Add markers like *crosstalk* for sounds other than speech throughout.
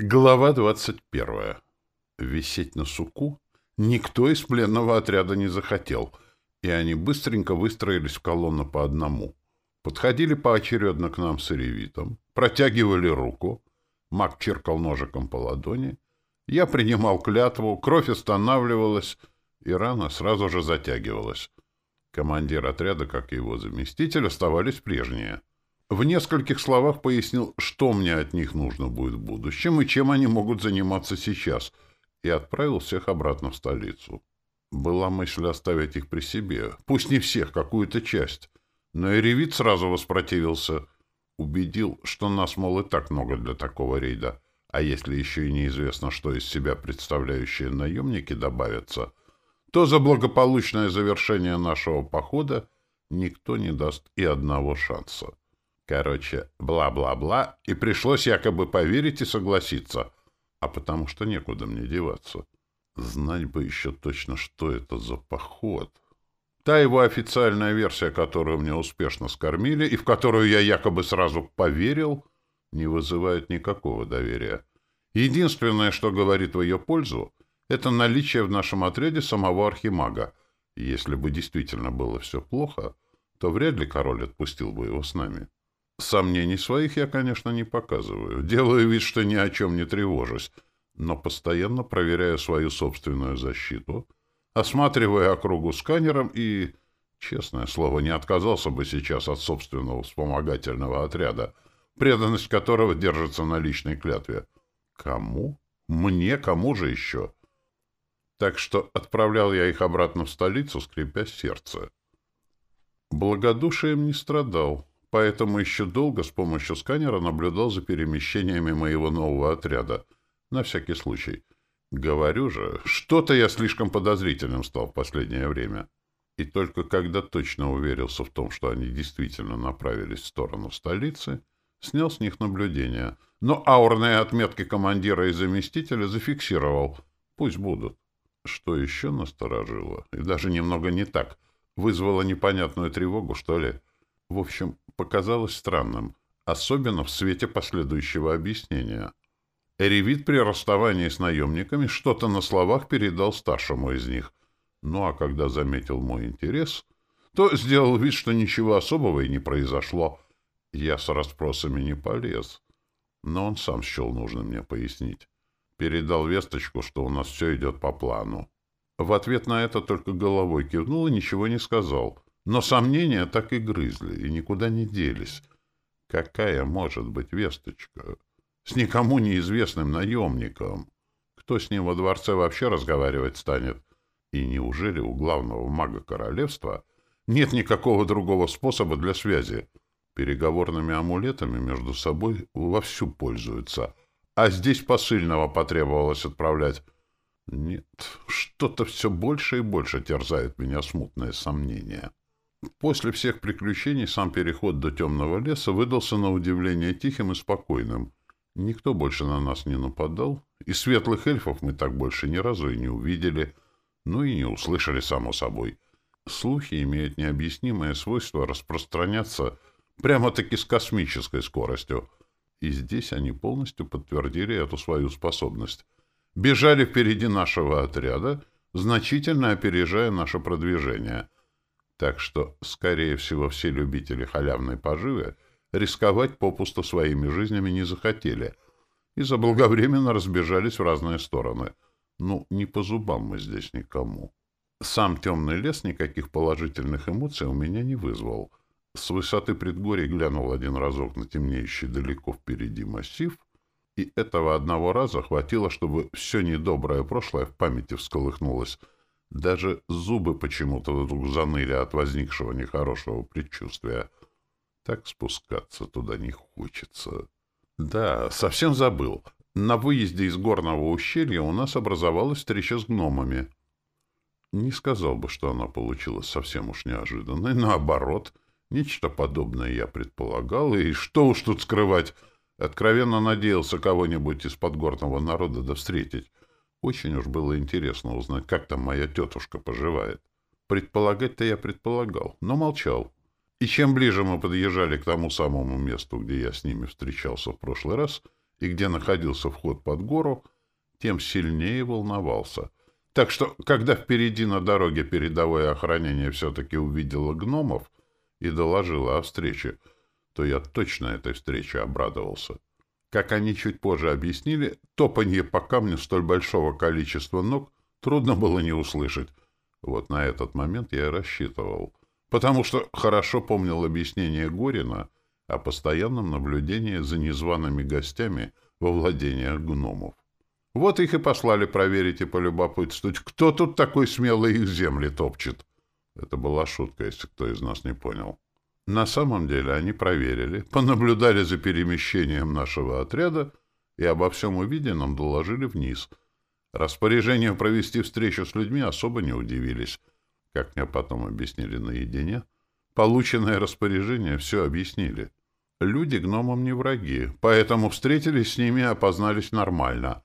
Глава 21. Висеть на суку никто из пленного отряда не захотел, и они быстренько выстроились в колонну по одному. Подходили поочередно к нам с эревитом, протягивали руку, маг черкал ножиком по ладони, я принимал клятву, кровь останавливалась, и рана сразу же затягивалась. Командир отряда, как и его заместитель, оставались прежние — в нескольких словах пояснил, что мне от них нужно будет в будущем и чем они могут заниматься сейчас, и отправил всех обратно в столицу. Была мысль оставить их при себе, пусть не всех, какую-то часть, но и Ревит сразу воспротивился. Убедил, что нас, мол, и так много для такого рейда, а если еще и неизвестно, что из себя представляющие наемники добавятся, то за благополучное завершение нашего похода никто не даст и одного шанса. Короче, бла-бла-бла, и пришлось якобы поверить и согласиться, а потому что некуда мне деваться. Знать бы еще точно, что это за поход. Та его официальная версия, которую мне успешно скормили, и в которую я якобы сразу поверил, не вызывает никакого доверия. Единственное, что говорит в ее пользу, это наличие в нашем отряде самого архимага. Если бы действительно было все плохо, то вряд ли король отпустил бы его с нами. Сомнений своих я, конечно, не показываю. Делаю вид, что ни о чем не тревожусь, но постоянно проверяю свою собственную защиту, осматривая округу сканером и, честное слово, не отказался бы сейчас от собственного вспомогательного отряда, преданность которого держится на личной клятве. Кому? Мне? Кому же еще? Так что отправлял я их обратно в столицу, скрипя сердце. Благодушием не страдал поэтому еще долго с помощью сканера наблюдал за перемещениями моего нового отряда. На всякий случай. Говорю же, что-то я слишком подозрительным стал в последнее время. И только когда точно уверился в том, что они действительно направились в сторону столицы, снял с них наблюдение. Но аурные отметки командира и заместителя зафиксировал. Пусть будут. Что еще насторожило? И даже немного не так. Вызвало непонятную тревогу, что ли? В общем, показалось странным, особенно в свете последующего объяснения. Эревит при расставании с наемниками что-то на словах передал старшему из них. Ну а когда заметил мой интерес, то сделал вид, что ничего особого и не произошло. Я с расспросами не полез. Но он сам счел нужно мне пояснить. Передал весточку, что у нас все идет по плану. В ответ на это только головой кивнул и ничего не сказал — но сомнения так и грызли, и никуда не делись. Какая может быть весточка? С никому неизвестным наемником. Кто с ним во дворце вообще разговаривать станет? И неужели у главного мага королевства нет никакого другого способа для связи? Переговорными амулетами между собой вовсю пользуются. А здесь посыльного потребовалось отправлять. Нет, что-то все больше и больше терзает меня смутное сомнение. После всех приключений сам переход до темного леса выдался на удивление тихим и спокойным. Никто больше на нас не нападал, и светлых эльфов мы так больше ни разу и не увидели, ну и не услышали, само собой. Слухи имеют необъяснимое свойство распространяться прямо-таки с космической скоростью, и здесь они полностью подтвердили эту свою способность. Бежали впереди нашего отряда, значительно опережая наше продвижение — так что, скорее всего, все любители халявной поживы рисковать попусту своими жизнями не захотели и заблаговременно разбежались в разные стороны. Ну, не по зубам мы здесь никому. Сам темный лес никаких положительных эмоций у меня не вызвал. С высоты предгорий глянул один разок на темнеющий далеко впереди массив, и этого одного раза хватило, чтобы все недоброе прошлое в памяти всколыхнулось — даже зубы почему-то вдруг заныли от возникшего нехорошего предчувствия. Так спускаться туда не хочется. Да, совсем забыл. На выезде из горного ущелья у нас образовалась встреча с гномами. Не сказал бы, что она получилась совсем уж неожиданной. Наоборот, нечто подобное я предполагал. И что уж тут скрывать, откровенно надеялся кого-нибудь из подгорного народа да встретить. Очень уж было интересно узнать, как там моя тетушка поживает. Предполагать-то я предполагал, но молчал. И чем ближе мы подъезжали к тому самому месту, где я с ними встречался в прошлый раз, и где находился вход под гору, тем сильнее волновался. Так что, когда впереди на дороге передовое охранение все-таки увидело гномов и доложило о встрече, то я точно этой встрече обрадовался. Как они чуть позже объяснили, топанье по камню столь большого количества ног трудно было не услышать. Вот на этот момент я и рассчитывал. Потому что хорошо помнил объяснение Горина о постоянном наблюдении за незваными гостями во владениях гномов. Вот их и послали проверить и полюбопытствовать, кто тут такой смелый их земли топчет. Это была шутка, если кто из нас не понял. На самом деле они проверили, понаблюдали за перемещением нашего отряда и обо всем увиденном доложили вниз. Распоряжению провести встречу с людьми особо не удивились. Как мне потом объяснили наедине, полученное распоряжение все объяснили. Люди гномам не враги, поэтому встретились с ними и опознались нормально.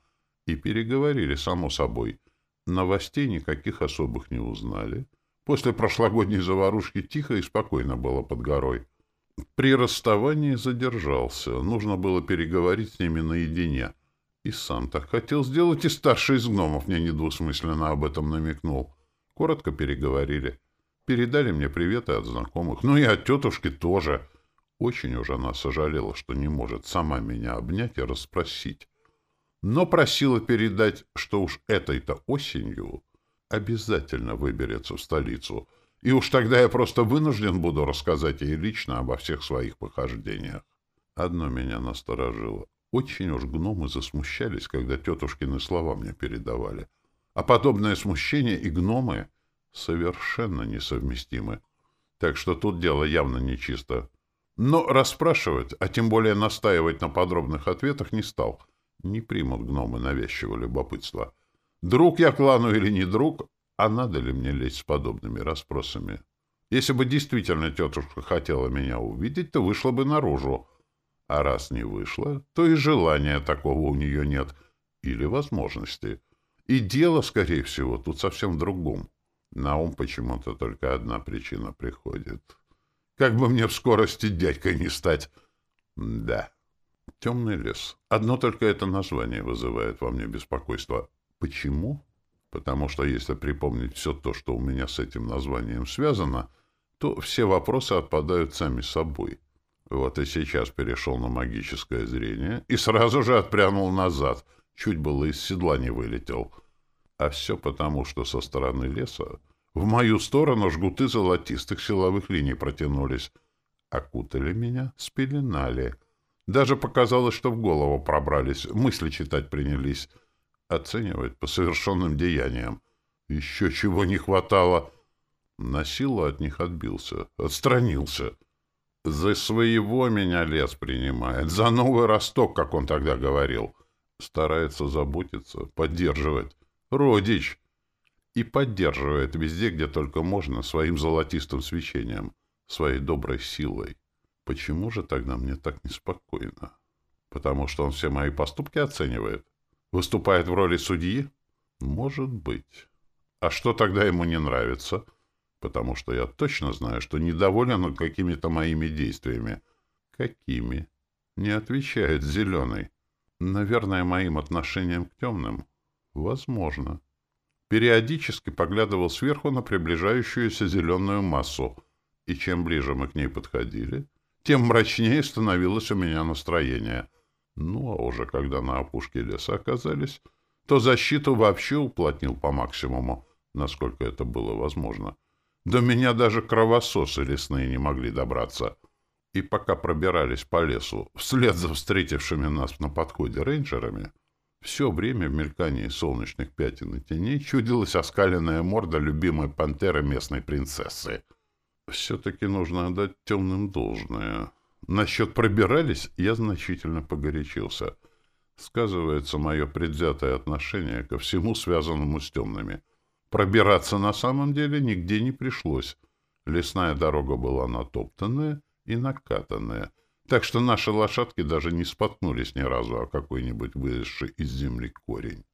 И переговорили, само собой. Новостей никаких особых не узнали. После прошлогодней заварушки тихо и спокойно было под горой. При расставании задержался. Нужно было переговорить с ними наедине. И сам так хотел сделать, и старший из гномов мне недвусмысленно об этом намекнул. Коротко переговорили. Передали мне приветы от знакомых. Ну и от тетушки тоже. Очень уж она сожалела, что не может сама меня обнять и расспросить. Но просила передать, что уж этой-то осенью обязательно выберется в столицу, и уж тогда я просто вынужден буду рассказать ей лично обо всех своих похождениях. Одно меня насторожило. Очень уж гномы засмущались, когда тетушкины слова мне передавали. А подобное смущение и гномы совершенно несовместимы. Так что тут дело явно нечисто. Но расспрашивать, а тем более настаивать на подробных ответах не стал. Не примут гномы навязчивого любопытства. Друг я клану или не друг, а надо ли мне лезть с подобными расспросами? Если бы действительно тетушка хотела меня увидеть, то вышла бы наружу. А раз не вышла, то и желания такого у нее нет. Или возможности. И дело, скорее всего, тут совсем в другом. На ум почему-то только одна причина приходит. Как бы мне в скорости дядькой не стать. Да. Темный лес. Одно только это название вызывает во мне беспокойство. Почему? Потому что если припомнить все то, что у меня с этим названием связано, то все вопросы отпадают сами собой. Вот и сейчас перешел на магическое зрение и сразу же отпрянул назад, чуть было из седла не вылетел. А все потому, что со стороны леса в мою сторону жгуты золотистых силовых линий протянулись. Окутали меня, спеленали. Даже показалось, что в голову пробрались, мысли читать принялись — оценивать по совершенным деяниям. Еще чего не хватало. На силу от них отбился, отстранился. За своего меня лес принимает, за новый росток, как он тогда говорил. Старается заботиться, поддерживать. Родич! И поддерживает везде, где только можно, своим золотистым свечением, своей доброй силой. Почему же тогда мне так неспокойно? Потому что он все мои поступки оценивает? Выступает в роли судьи? Может быть. А что тогда ему не нравится? Потому что я точно знаю, что недоволен он какими-то моими действиями. Какими? Не отвечает зеленый. Наверное, моим отношением к темным. Возможно. Периодически поглядывал сверху на приближающуюся зеленую массу, и чем ближе мы к ней подходили, тем мрачнее становилось у меня настроение — ну, а уже когда на опушке леса оказались, то защиту вообще уплотнил по максимуму, насколько это было возможно. До меня даже кровососы лесные не могли добраться. И пока пробирались по лесу, вслед за встретившими нас на подходе рейнджерами, все время в мелькании солнечных пятен и теней чудилась оскаленная морда любимой пантеры местной принцессы. Все-таки нужно отдать темным должное. Насчет пробирались я значительно погорячился. Сказывается мое предвзятое отношение ко всему, связанному с темными. Пробираться на самом деле нигде не пришлось. Лесная дорога была натоптанная и накатанная, так что наши лошадки даже не споткнулись ни разу о какой-нибудь вылезший из земли корень.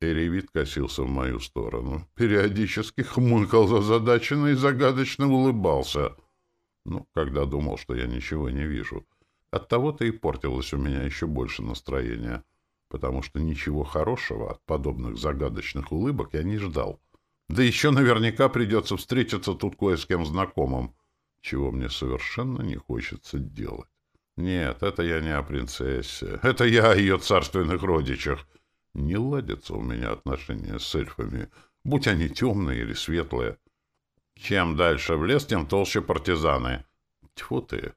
Эревит косился в мою сторону, периодически хмыкал зазадаченно и загадочно улыбался — ну, когда думал, что я ничего не вижу. Оттого-то и портилось у меня еще больше настроение, потому что ничего хорошего от подобных загадочных улыбок я не ждал. Да еще наверняка придется встретиться тут кое с кем знакомым, чего мне совершенно не хочется делать. Нет, это я не о принцессе. Это я о ее царственных родичах. Не ладятся у меня отношения с эльфами, будь они темные или светлые. Чем дальше в лес, тем толще партизаны. Тьфу ты!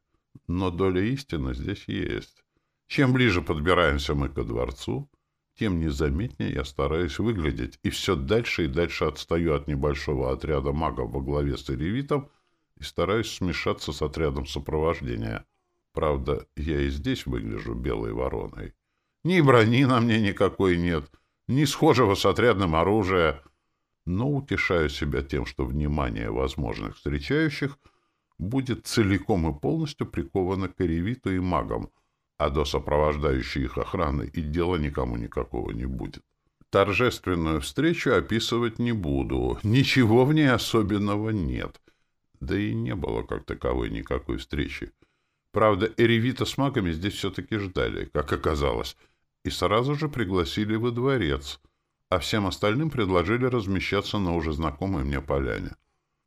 Но доля истины здесь есть. Чем ближе подбираемся мы ко дворцу, тем незаметнее я стараюсь выглядеть, и все дальше и дальше отстаю от небольшого отряда магов во главе с Эревитом и стараюсь смешаться с отрядом сопровождения. Правда, я и здесь выгляжу белой вороной. Ни брони на мне никакой нет, ни схожего с отрядным оружия, но утешаю себя тем, что внимание возможных встречающих будет целиком и полностью приковано к Эревиту и магам, а до сопровождающей их охраны и дела никому никакого не будет. Торжественную встречу описывать не буду, ничего в ней особенного нет, да и не было как таковой никакой встречи. Правда, Эревита с магами здесь все-таки ждали, как оказалось, и сразу же пригласили во дворец, а всем остальным предложили размещаться на уже знакомой мне поляне.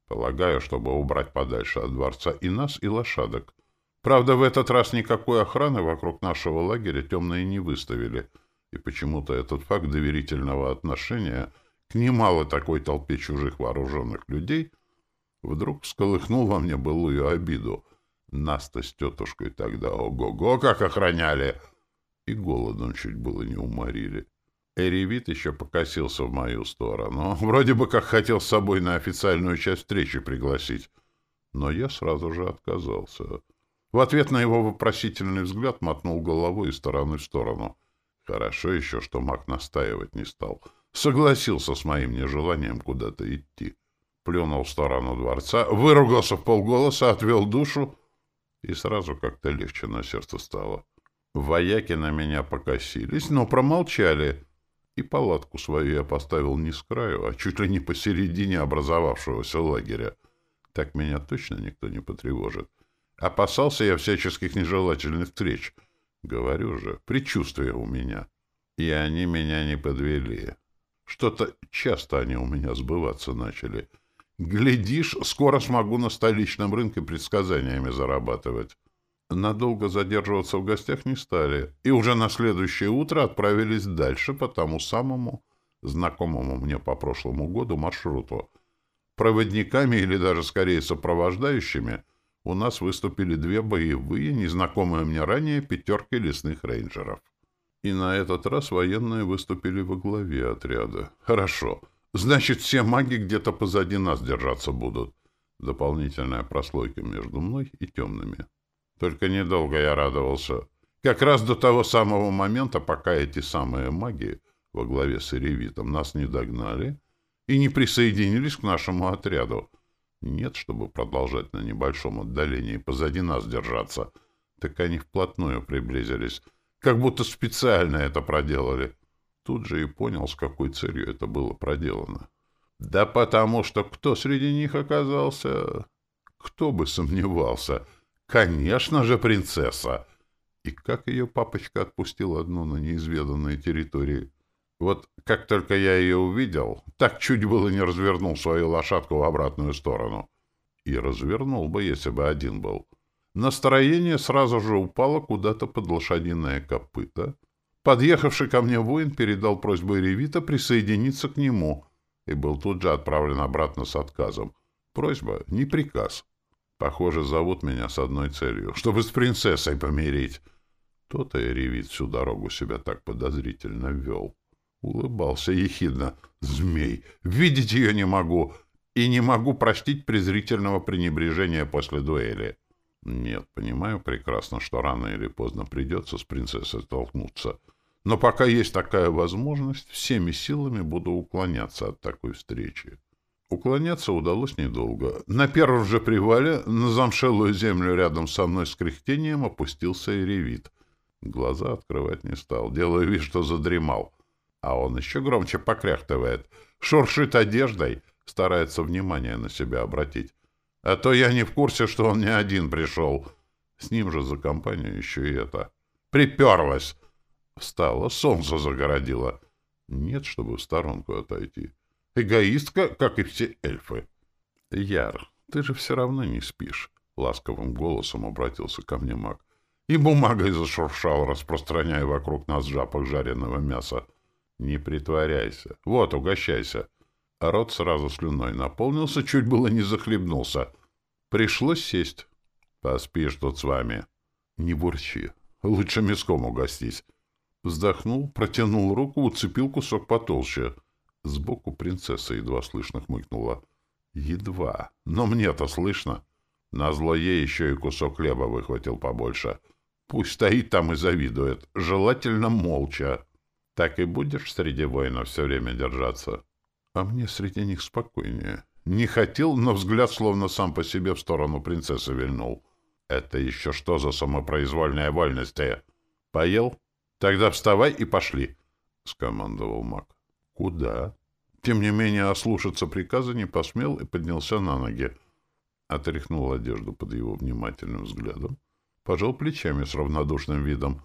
Полагаю, чтобы убрать подальше от дворца и нас, и лошадок. Правда, в этот раз никакой охраны вокруг нашего лагеря темные не выставили, и почему-то этот факт доверительного отношения к немало такой толпе чужих вооруженных людей вдруг всколыхнул во мне былую обиду. Нас-то с тетушкой тогда ого-го как охраняли! И голодом чуть было не уморили. Эревит еще покосился в мою сторону. *laughs* Вроде бы как хотел с собой на официальную часть встречи пригласить. Но я сразу же отказался. В ответ на его вопросительный взгляд мотнул головой из стороны в сторону. Хорошо еще, что маг настаивать не стал. Согласился с моим нежеланием куда-то идти. Плюнул в сторону дворца, выругался в полголоса, отвел душу, и сразу как-то легче на сердце стало. Вояки на меня покосились, но промолчали. И палатку свою я поставил не с краю, а чуть ли не посередине образовавшегося лагеря. Так меня точно никто не потревожит. Опасался я всяческих нежелательных встреч. Говорю же, предчувствие у меня. И они меня не подвели. Что-то часто они у меня сбываться начали. Глядишь, скоро смогу на столичном рынке предсказаниями зарабатывать. Надолго задерживаться в гостях не стали, и уже на следующее утро отправились дальше по тому самому, знакомому мне по прошлому году маршруту. Проводниками или даже скорее сопровождающими — у нас выступили две боевые, незнакомые мне ранее пятерки лесных рейнджеров. И на этот раз военные выступили во главе отряда. Хорошо. Значит, все маги где-то позади нас держаться будут. Дополнительная прослойка между мной и темными. Только недолго я радовался. Как раз до того самого момента, пока эти самые маги во главе с Эревитом нас не догнали и не присоединились к нашему отряду — нет, чтобы продолжать на небольшом отдалении позади нас держаться. Так они вплотную приблизились. Как будто специально это проделали. Тут же и понял, с какой целью это было проделано. Да потому что кто среди них оказался? Кто бы сомневался? Конечно же, принцесса! И как ее папочка отпустил одну на неизведанной территории? Вот как только я ее увидел, так чуть было не развернул свою лошадку в обратную сторону. И развернул бы, если бы один был. Настроение сразу же упало куда-то под лошадиное копыто. Подъехавший ко мне воин передал просьбу Ревита присоединиться к нему и был тут же отправлен обратно с отказом. Просьба, не приказ. Похоже, зовут меня с одной целью, чтобы с принцессой помирить. То-то и Ревит всю дорогу себя так подозрительно вел. Улыбался ехидно. «Змей! Видеть ее не могу! И не могу простить презрительного пренебрежения после дуэли!» «Нет, понимаю прекрасно, что рано или поздно придется с принцессой столкнуться. Но пока есть такая возможность, всеми силами буду уклоняться от такой встречи». Уклоняться удалось недолго. На первом же привале на замшелую землю рядом со мной с кряхтением опустился и ревит. Глаза открывать не стал, делая вид, что задремал. А он еще громче покряхтывает, шуршит одеждой, старается внимание на себя обратить. А то я не в курсе, что он не один пришел. С ним же за компанию еще и это. Приперлась! Встала, солнце загородила. Нет, чтобы в сторонку отойти. Эгоистка, как и все эльфы. Яр, ты же все равно не спишь. Ласковым голосом обратился ко мне маг. И бумагой зашуршал, распространяя вокруг нас запах жареного мяса. Не притворяйся. Вот, угощайся. Рот сразу слюной наполнился, чуть было не захлебнулся. Пришлось сесть. Поспишь тут с вами. Не бурчи. Лучше мяском угостись. Вздохнул, протянул руку, уцепил кусок потолще. Сбоку принцесса едва слышно хмыкнула. Едва. Но мне-то слышно. Назло ей еще и кусок хлеба выхватил побольше. Пусть стоит там и завидует. Желательно молча. Так и будешь среди воинов все время держаться. А мне среди них спокойнее. Не хотел, но взгляд словно сам по себе в сторону принцессы вильнул. Это еще что за самопроизвольная вольность? Поел? Тогда вставай и пошли, — скомандовал маг. Куда? Тем не менее, ослушаться приказа не посмел и поднялся на ноги. Отряхнул одежду под его внимательным взглядом. Пожал плечами с равнодушным видом.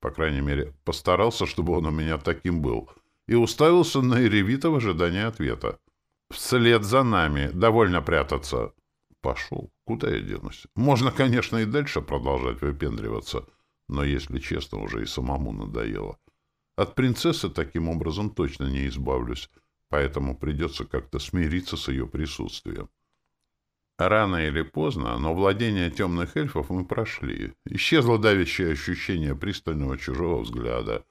По крайней мере, постарался, чтобы он у меня таким был. И уставился на Иревита в ожидании ответа. «Вслед за нами. Довольно прятаться». «Пошел. Куда я денусь? Можно, конечно, и дальше продолжать выпендриваться, но, если честно, уже и самому надоело. От принцессы таким образом точно не избавлюсь, поэтому придется как-то смириться с ее присутствием. Рано или поздно, но владение темных эльфов мы прошли. Исчезло давящее ощущение пристального чужого взгляда.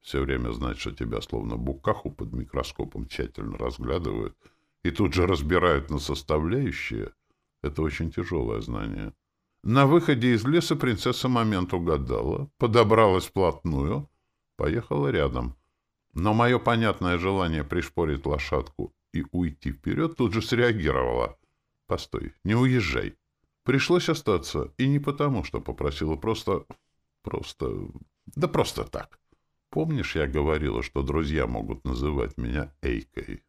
Все время знать, что тебя словно букаху под микроскопом тщательно разглядывают и тут же разбирают на составляющие — это очень тяжелое знание. На выходе из леса принцесса момент угадала, подобралась вплотную, поехала рядом. Но мое понятное желание пришпорить лошадку и уйти вперед тут же среагировало — Постой, не уезжай. Пришлось остаться, и не потому, что попросила, просто... просто... да просто так. Помнишь, я говорила, что друзья могут называть меня Эйкой?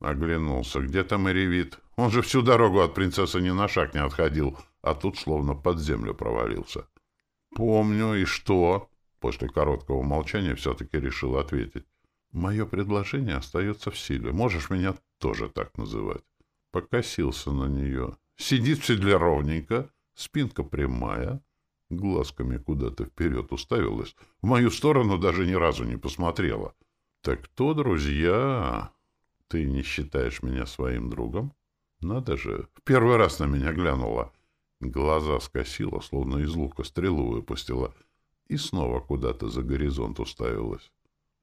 Оглянулся. Где там Иревит? Он же всю дорогу от принцессы ни на шаг не отходил, а тут словно под землю провалился. Помню, и что? После короткого молчания все-таки решил ответить. Мое предложение остается в силе. Можешь меня тоже так называть покосился на нее. Сидит в седле ровненько, спинка прямая, глазками куда-то вперед уставилась. В мою сторону даже ни разу не посмотрела. «Так кто, друзья? Ты не считаешь меня своим другом? Надо же, в первый раз на меня глянула. Глаза скосила, словно из лука стрелу выпустила, и снова куда-то за горизонт уставилась.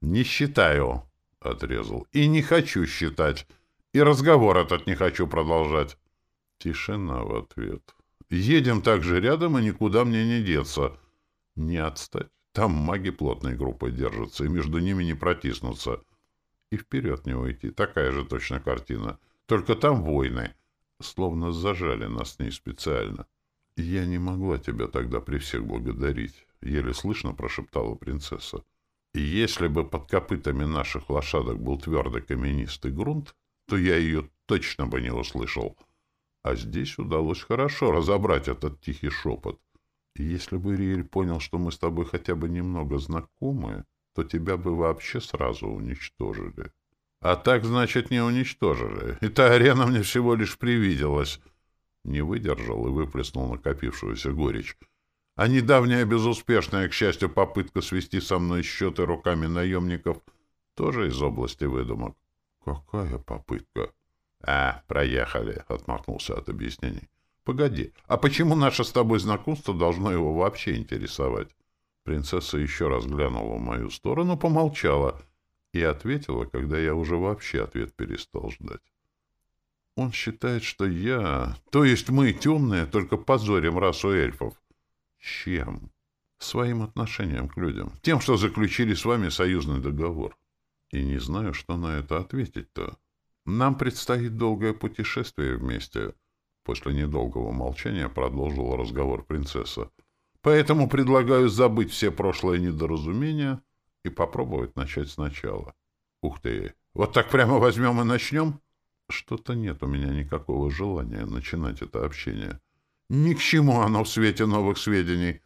«Не считаю», — отрезал, — «и не хочу считать». И разговор этот не хочу продолжать. Тишина в ответ. Едем так же рядом, и никуда мне не деться. Не отстать. Там маги плотной группой держатся, и между ними не протиснуться. И вперед не уйти. Такая же точно картина. Только там войны. Словно зажали нас с ней специально. Я не могла тебя тогда при всех благодарить. Еле слышно прошептала принцесса. И если бы под копытами наших лошадок был твердый каменистый грунт, то я ее точно бы не услышал. А здесь удалось хорошо разобрать этот тихий шепот. Если бы Риэль понял, что мы с тобой хотя бы немного знакомы, то тебя бы вообще сразу уничтожили. А так, значит, не уничтожили. И та арена мне всего лишь привиделась. Не выдержал и выплеснул накопившуюся горечь. А недавняя безуспешная, к счастью, попытка свести со мной счеты руками наемников тоже из области выдумок. «Какая попытка?» «А, проехали», — отмахнулся от объяснений. «Погоди, а почему наше с тобой знакомство должно его вообще интересовать?» Принцесса еще раз глянула в мою сторону, помолчала и ответила, когда я уже вообще ответ перестал ждать. «Он считает, что я, то есть мы, темные, только позорим расу эльфов». «Чем?» «Своим отношением к людям. Тем, что заключили с вами союзный договор». И не знаю, что на это ответить-то. Нам предстоит долгое путешествие вместе. После недолгого молчания продолжила разговор принцесса. Поэтому предлагаю забыть все прошлые недоразумения и попробовать начать сначала. Ух ты! Вот так прямо возьмем и начнем? Что-то нет у меня никакого желания начинать это общение. Ни к чему оно в свете новых сведений.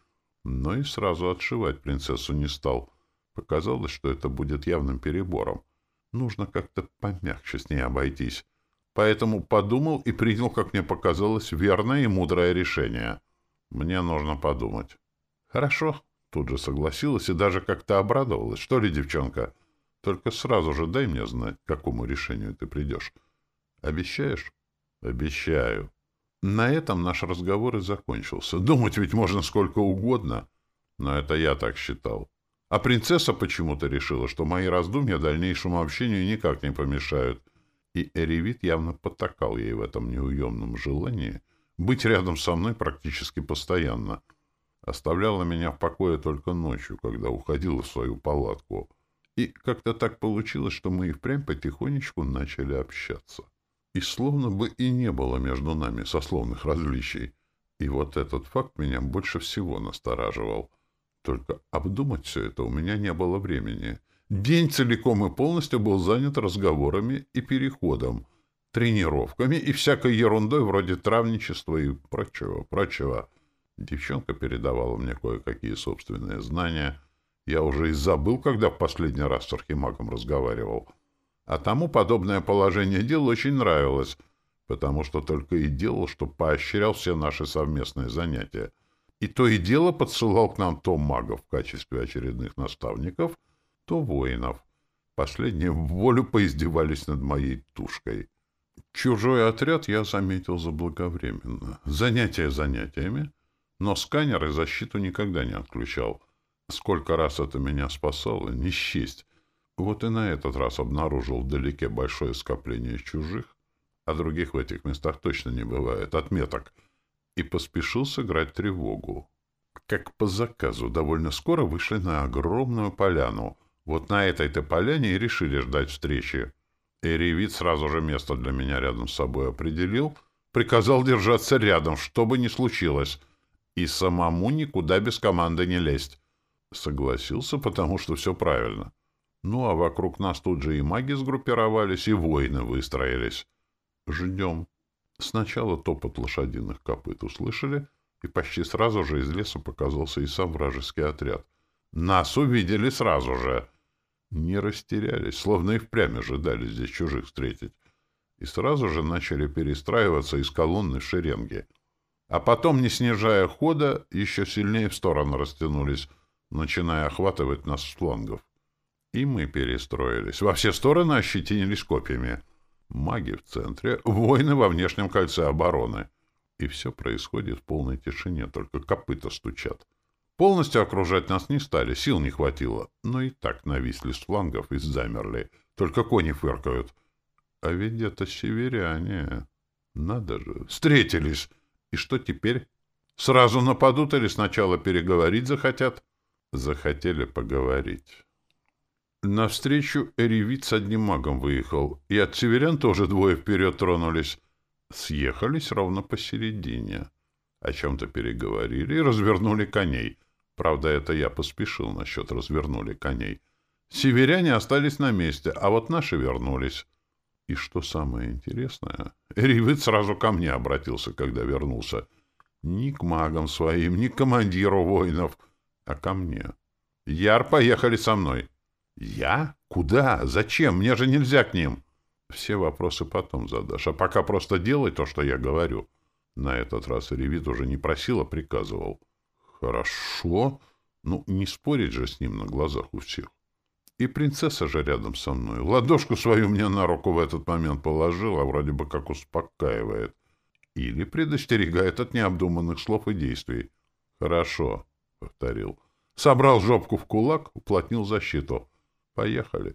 Но и сразу отшивать принцессу не стал. Показалось, что это будет явным перебором. Нужно как-то помягче с ней обойтись. Поэтому подумал и принял, как мне показалось, верное и мудрое решение. Мне нужно подумать. Хорошо, тут же согласилась и даже как-то обрадовалась. Что ли, девчонка? Только сразу же дай мне знать, к какому решению ты придешь. Обещаешь? Обещаю. На этом наш разговор и закончился. Думать ведь можно сколько угодно. Но это я так считал. А принцесса почему-то решила, что мои раздумья дальнейшему общению никак не помешают. И Эревит явно потакал ей в этом неуемном желании быть рядом со мной практически постоянно. Оставляла меня в покое только ночью, когда уходила в свою палатку. И как-то так получилось, что мы и впрямь потихонечку начали общаться. И словно бы и не было между нами сословных различий. И вот этот факт меня больше всего настораживал — только обдумать все это у меня не было времени. День целиком и полностью был занят разговорами и переходом, тренировками и всякой ерундой вроде травничества и прочего, прочего. Девчонка передавала мне кое-какие собственные знания. Я уже и забыл, когда в последний раз с архимагом разговаривал. А тому подобное положение дел очень нравилось, потому что только и делал, что поощрял все наши совместные занятия — и то и дело подсылал к нам то магов в качестве очередных наставников, то воинов. Последние в волю поиздевались над моей тушкой. Чужой отряд я заметил заблаговременно. Занятия занятиями, но сканер и защиту никогда не отключал. Сколько раз это меня спасало, не счесть. Вот и на этот раз обнаружил вдалеке большое скопление чужих, а других в этих местах точно не бывает, отметок — и поспешил сыграть тревогу. Как по заказу, довольно скоро вышли на огромную поляну. Вот на этой-то поляне и решили ждать встречи. Эревит сразу же место для меня рядом с собой определил, приказал держаться рядом, что бы ни случилось, и самому никуда без команды не лезть. Согласился, потому что все правильно. Ну, а вокруг нас тут же и маги сгруппировались, и воины выстроились. Ждем. Сначала топот лошадиных копыт услышали, и почти сразу же из леса показался и сам вражеский отряд. Нас увидели сразу же. Не растерялись, словно и впрямь ожидали здесь чужих встретить. И сразу же начали перестраиваться из колонны в шеренги. А потом, не снижая хода, еще сильнее в сторону растянулись, начиная охватывать нас с флангов. И мы перестроились. Во все стороны ощетинились копьями — Маги в центре, воины во внешнем кольце обороны. И все происходит в полной тишине, только копыта стучат. Полностью окружать нас не стали, сил не хватило, но и так нависли с флангов и замерли. Только кони фыркают. А ведь это северяне. Надо же, встретились. И что теперь? Сразу нападут или сначала переговорить захотят? Захотели поговорить. Навстречу Эревит с одним магом выехал, и от северян тоже двое вперед тронулись. Съехались ровно посередине. О чем-то переговорили и развернули коней. Правда, это я поспешил насчет развернули коней. Северяне остались на месте, а вот наши вернулись. И что самое интересное, Эревит сразу ко мне обратился, когда вернулся. Ни к магам своим, ни к командиру воинов, а ко мне. «Яр, поехали со мной!» «Я? Куда? Зачем? Мне же нельзя к ним!» «Все вопросы потом задашь, а пока просто делай то, что я говорю». На этот раз Ревит уже не просил, а приказывал. «Хорошо. Ну, не спорить же с ним на глазах у всех. И принцесса же рядом со мной. Ладошку свою мне на руку в этот момент положила, вроде бы как успокаивает. Или предостерегает от необдуманных слов и действий. «Хорошо», — повторил. Собрал жопку в кулак, уплотнил защиту. Поехали.